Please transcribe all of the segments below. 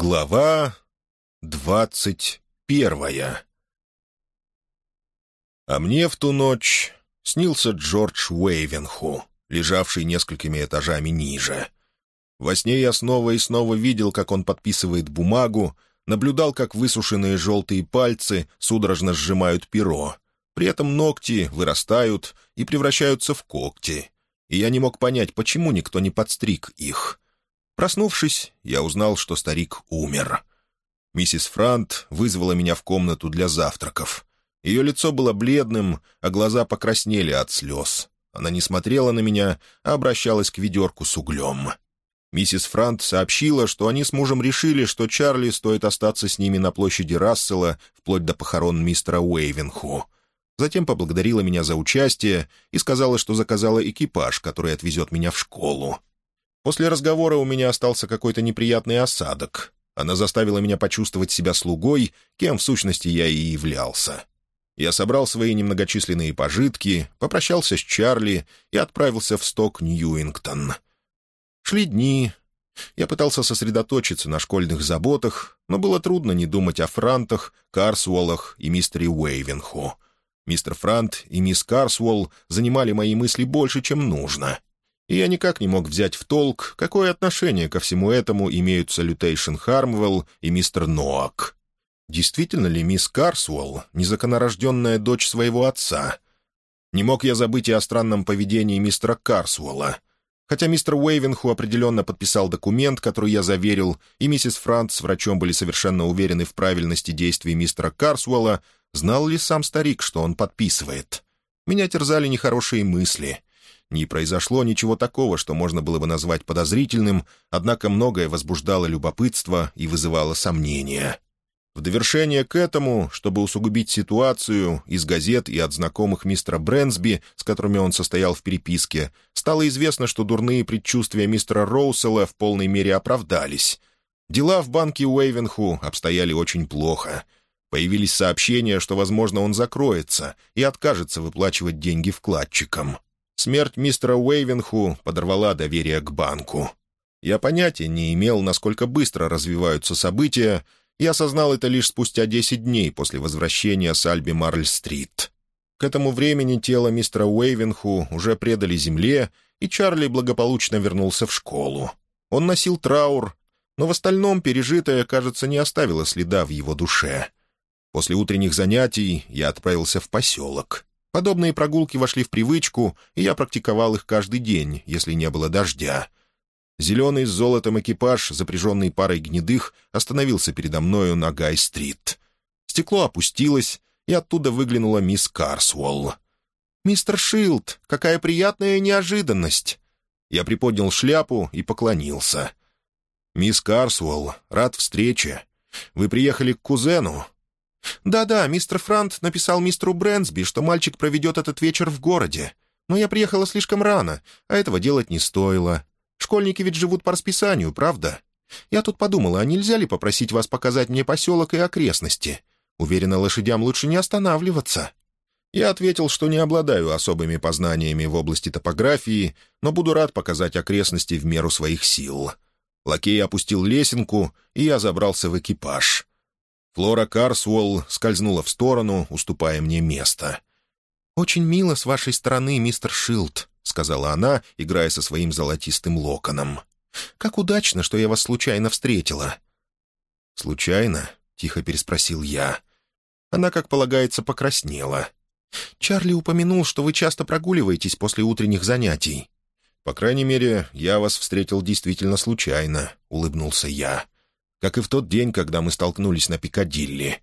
Глава двадцать первая А мне в ту ночь снился Джордж Уэйвенху, лежавший несколькими этажами ниже. Во сне я снова и снова видел, как он подписывает бумагу, наблюдал, как высушенные желтые пальцы судорожно сжимают перо. При этом ногти вырастают и превращаются в когти. И я не мог понять, почему никто не подстриг их — Проснувшись, я узнал, что старик умер. Миссис Франт вызвала меня в комнату для завтраков. Ее лицо было бледным, а глаза покраснели от слез. Она не смотрела на меня, а обращалась к ведерку с углем. Миссис Франт сообщила, что они с мужем решили, что Чарли стоит остаться с ними на площади Рассела вплоть до похорон мистера Уэйвенху. Затем поблагодарила меня за участие и сказала, что заказала экипаж, который отвезет меня в школу. После разговора у меня остался какой-то неприятный осадок. Она заставила меня почувствовать себя слугой, кем в сущности я и являлся. Я собрал свои немногочисленные пожитки, попрощался с Чарли и отправился в сток Ньюингтон. Шли дни. Я пытался сосредоточиться на школьных заботах, но было трудно не думать о Франтах, Карсуолах и мистере Уэйвенху. Мистер Франт и мисс Карсуолл занимали мои мысли больше, чем нужно — и я никак не мог взять в толк, какое отношение ко всему этому имеют Салютейшн Хармвелл и мистер Ноак. Действительно ли мисс Карсуэлл незаконорожденная дочь своего отца? Не мог я забыть и о странном поведении мистера Карсуэлла. Хотя мистер Уэйвенху определенно подписал документ, который я заверил, и миссис Франц с врачом были совершенно уверены в правильности действий мистера Карсуэлла, знал ли сам старик, что он подписывает? Меня терзали нехорошие мысли — не произошло ничего такого, что можно было бы назвать подозрительным, однако многое возбуждало любопытство и вызывало сомнения. В довершение к этому, чтобы усугубить ситуацию, из газет и от знакомых мистера Брэнсби, с которыми он состоял в переписке, стало известно, что дурные предчувствия мистера Роусела в полной мере оправдались. Дела в банке Уэйвенху обстояли очень плохо. Появились сообщения, что, возможно, он закроется и откажется выплачивать деньги вкладчикам. Смерть мистера Уэйвенху подорвала доверие к банку. Я понятия не имел, насколько быстро развиваются события, и осознал это лишь спустя десять дней после возвращения с Альби Марль-стрит. К этому времени тело мистера Уэйвенху уже предали земле, и Чарли благополучно вернулся в школу. Он носил траур, но в остальном пережитое, кажется, не оставило следа в его душе. После утренних занятий я отправился в поселок. Подобные прогулки вошли в привычку, и я практиковал их каждый день, если не было дождя. Зеленый с золотом экипаж, запряженный парой гнедых, остановился передо мною на Гай-стрит. Стекло опустилось, и оттуда выглянула мисс Карсуолл. «Мистер Шилд, какая приятная неожиданность!» Я приподнял шляпу и поклонился. «Мисс Карсуэлл, рад встрече. Вы приехали к кузену?» «Да-да, мистер Франт написал мистеру Брэнсби, что мальчик проведет этот вечер в городе. Но я приехала слишком рано, а этого делать не стоило. Школьники ведь живут по расписанию, правда? Я тут подумала, а нельзя ли попросить вас показать мне поселок и окрестности? Уверена, лошадям лучше не останавливаться». Я ответил, что не обладаю особыми познаниями в области топографии, но буду рад показать окрестности в меру своих сил. Лакей опустил лесенку, и я забрался в экипаж. Флора Карсуолл скользнула в сторону, уступая мне место. «Очень мило с вашей стороны, мистер Шилд», — сказала она, играя со своим золотистым локоном. «Как удачно, что я вас случайно встретила». «Случайно?» — тихо переспросил я. Она, как полагается, покраснела. «Чарли упомянул, что вы часто прогуливаетесь после утренних занятий». «По крайней мере, я вас встретил действительно случайно», — улыбнулся я как и в тот день, когда мы столкнулись на Пикадилли.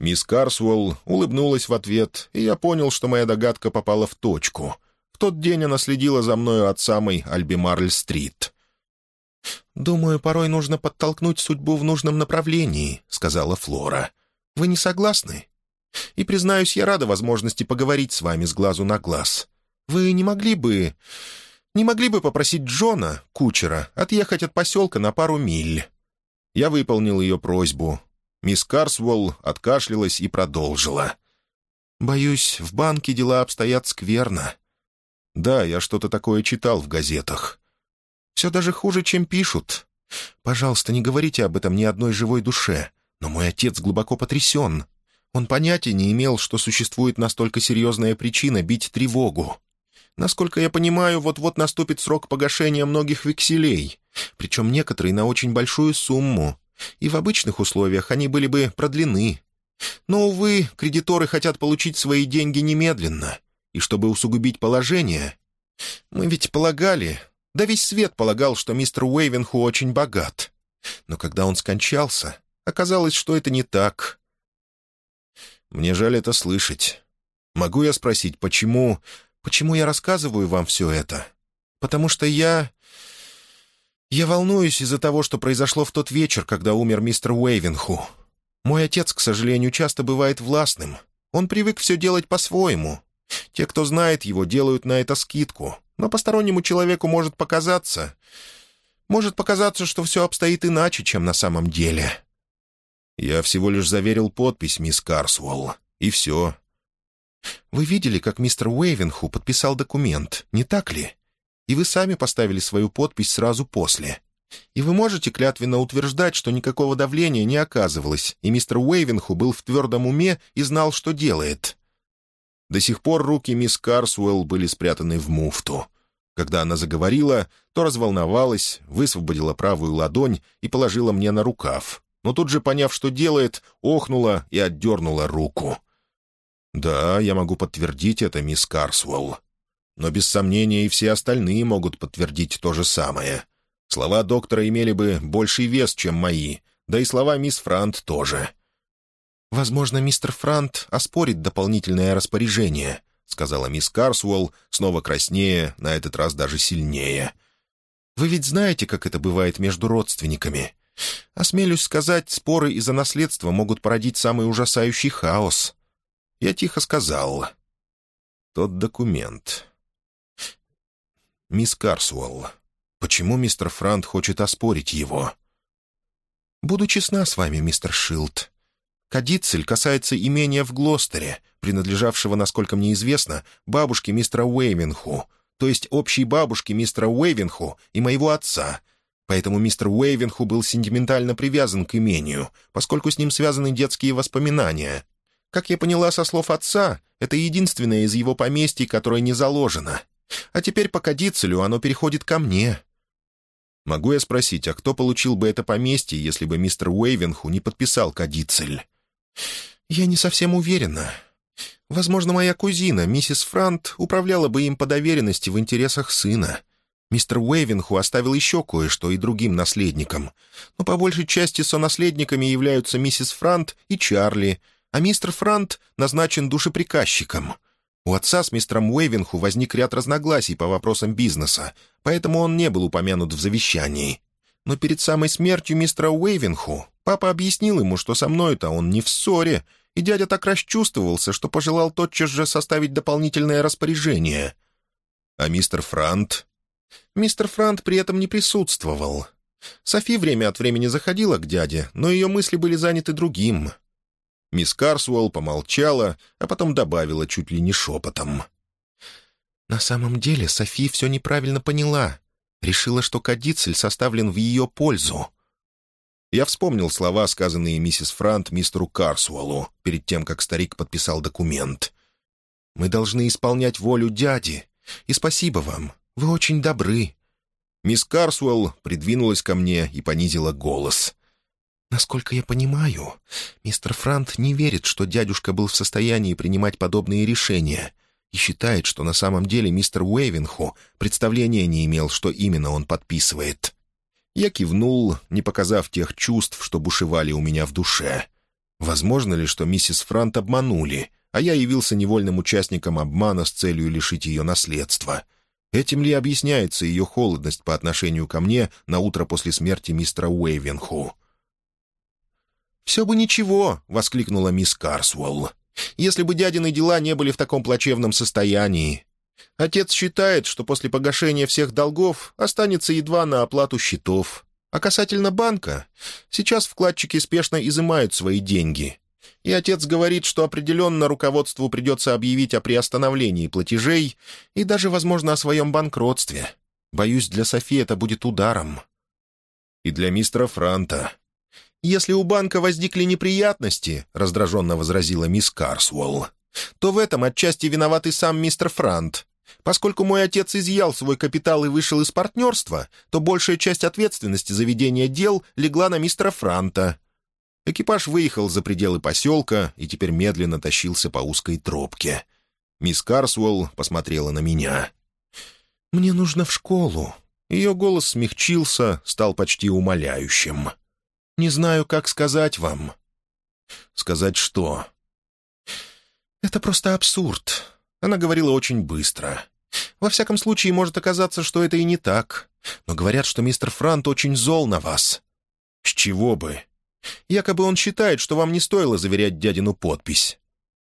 Мисс Карсуэлл улыбнулась в ответ, и я понял, что моя догадка попала в точку. В тот день она следила за мною от самой Альбимарль-стрит. «Думаю, порой нужно подтолкнуть судьбу в нужном направлении», — сказала Флора. «Вы не согласны? И, признаюсь, я рада возможности поговорить с вами с глазу на глаз. Вы не могли бы... не могли бы попросить Джона, кучера, отъехать от поселка на пару миль?» Я выполнил ее просьбу. Мисс Карсволл откашлялась и продолжила. «Боюсь, в банке дела обстоят скверно». «Да, я что-то такое читал в газетах». «Все даже хуже, чем пишут. Пожалуйста, не говорите об этом ни одной живой душе, но мой отец глубоко потрясен. Он понятия не имел, что существует настолько серьезная причина бить тревогу. Насколько я понимаю, вот-вот наступит срок погашения многих векселей, причем некоторые на очень большую сумму, и в обычных условиях они были бы продлены. Но, увы, кредиторы хотят получить свои деньги немедленно, и чтобы усугубить положение... Мы ведь полагали, да весь свет полагал, что мистер Уэйвенху очень богат. Но когда он скончался, оказалось, что это не так. Мне жаль это слышать. Могу я спросить, почему... Почему я рассказываю вам все это? Потому что я... Я волнуюсь из-за того, что произошло в тот вечер, когда умер мистер Уэйвенху. Мой отец, к сожалению, часто бывает властным. Он привык все делать по-своему. Те, кто знает его, делают на это скидку. Но постороннему человеку может показаться... Может показаться, что все обстоит иначе, чем на самом деле. Я всего лишь заверил подпись, мисс Карсуэлл, и все. Вы видели, как мистер Уэйвенху подписал документ, не так ли? И вы сами поставили свою подпись сразу после. И вы можете клятвенно утверждать, что никакого давления не оказывалось, и мистер Уэйвенху был в твердом уме и знал, что делает. До сих пор руки мисс Карсуэлл были спрятаны в муфту. Когда она заговорила, то разволновалась, высвободила правую ладонь и положила мне на рукав, но тут же, поняв, что делает, охнула и отдернула руку. «Да, я могу подтвердить это, мисс Карсуэлл. Но без сомнения и все остальные могут подтвердить то же самое. Слова доктора имели бы больший вес, чем мои, да и слова мисс Франт тоже». «Возможно, мистер Франт оспорит дополнительное распоряжение», — сказала мисс Карсуэлл, снова краснее, на этот раз даже сильнее. «Вы ведь знаете, как это бывает между родственниками. Осмелюсь сказать, споры из-за наследства могут породить самый ужасающий хаос. Я тихо сказал. Тот документ. Мисс Карсуэлл, почему мистер Франт хочет оспорить его? Буду честна с вами, мистер Шилд. Кадицель касается имения в Глостере, принадлежавшего, насколько мне известно, бабушке мистера Уэйвенху, то есть общей бабушке мистера Уэйвенху и моего отца — Поэтому мистер Уэйвенху был сентиментально привязан к имению, поскольку с ним связаны детские воспоминания. Как я поняла со слов отца, это единственное из его поместий, которое не заложено. А теперь по кадицелю оно переходит ко мне. Могу я спросить, а кто получил бы это поместье, если бы мистер Уэйвенху не подписал кадицель? Я не совсем уверена. Возможно, моя кузина, миссис Франт, управляла бы им по доверенности в интересах сына — Мистер Уэйвенху оставил еще кое-что и другим наследникам, но по большей части сонаследниками являются миссис Франт и Чарли, а мистер Франт назначен душеприказчиком. У отца с мистером Уэйвенху возник ряд разногласий по вопросам бизнеса, поэтому он не был упомянут в завещании. Но перед самой смертью мистера Уэйвенху папа объяснил ему, что со мной-то он не в ссоре, и дядя так расчувствовался, что пожелал тотчас же составить дополнительное распоряжение. А мистер Франт Мистер Франт при этом не присутствовал. Софи время от времени заходила к дяде, но ее мысли были заняты другим. Мисс Карсуэлл помолчала, а потом добавила чуть ли не шепотом. «На самом деле Софи все неправильно поняла. Решила, что кадицель составлен в ее пользу». Я вспомнил слова, сказанные миссис Франт мистеру Карсуэллу, перед тем, как старик подписал документ. «Мы должны исполнять волю дяди, и спасибо вам. Вы очень добры». Мисс Карсуэлл придвинулась ко мне и понизила голос. «Насколько я понимаю, мистер Франт не верит, что дядюшка был в состоянии принимать подобные решения и считает, что на самом деле мистер Уэйвенху представления не имел, что именно он подписывает». Я кивнул, не показав тех чувств, что бушевали у меня в душе. Возможно ли, что миссис Франт обманули, а я явился невольным участником обмана с целью лишить ее наследства — Этим ли объясняется ее холодность по отношению ко мне на утро после смерти мистера Уэйвенху? «Все бы ничего», — воскликнула мисс Карсуэлл, «если бы дядины дела не были в таком плачевном состоянии. Отец считает, что после погашения всех долгов останется едва на оплату счетов. А касательно банка, сейчас вкладчики спешно изымают свои деньги, и отец говорит, что определенно руководству придется объявить о приостановлении платежей и даже, возможно, о своем банкротстве. Боюсь, для Софи это будет ударом. И для мистера Франта. «Если у банка возникли неприятности», — раздраженно возразила мисс Карсуэлл, «то в этом отчасти виноват и сам мистер Франт. Поскольку мой отец изъял свой капитал и вышел из партнерства, то большая часть ответственности за ведение дел легла на мистера Франта». Экипаж выехал за пределы поселка и теперь медленно тащился по узкой тропке. Мисс Карсуэлл посмотрела на меня. «Мне нужно в школу». Ее голос смягчился, стал почти умоляющим. «Не знаю, как сказать вам». «Сказать что?» «Это просто абсурд». Она говорила очень быстро. «Во всяком случае, может оказаться, что это и не так. Но говорят, что мистер Франт очень зол на вас». «С чего бы?» «Якобы он считает, что вам не стоило заверять дядину подпись».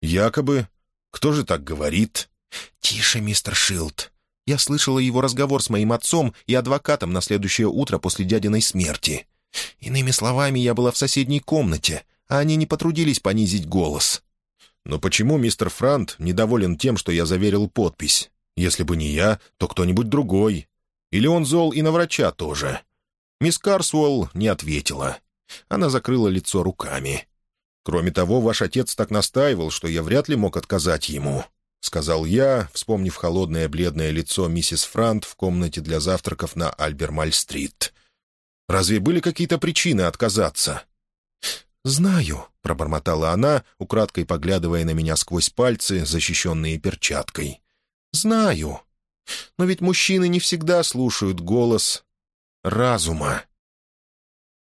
«Якобы? Кто же так говорит?» «Тише, мистер Шилд. Я слышала его разговор с моим отцом и адвокатом на следующее утро после дядиной смерти. Иными словами, я была в соседней комнате, а они не потрудились понизить голос. Но почему мистер Франт недоволен тем, что я заверил подпись? Если бы не я, то кто-нибудь другой. Или он зол и на врача тоже?» Мисс Карсуэлл не ответила. Она закрыла лицо руками. «Кроме того, ваш отец так настаивал, что я вряд ли мог отказать ему. — сказал я, вспомнив холодное бледное лицо миссис Франт в комнате для завтраков на Альбермаль-стрит. «Разве были какие-то причины отказаться?» «Знаю», — пробормотала она, украдкой поглядывая на меня сквозь пальцы, защищенные перчаткой. «Знаю. Но ведь мужчины не всегда слушают голос разума».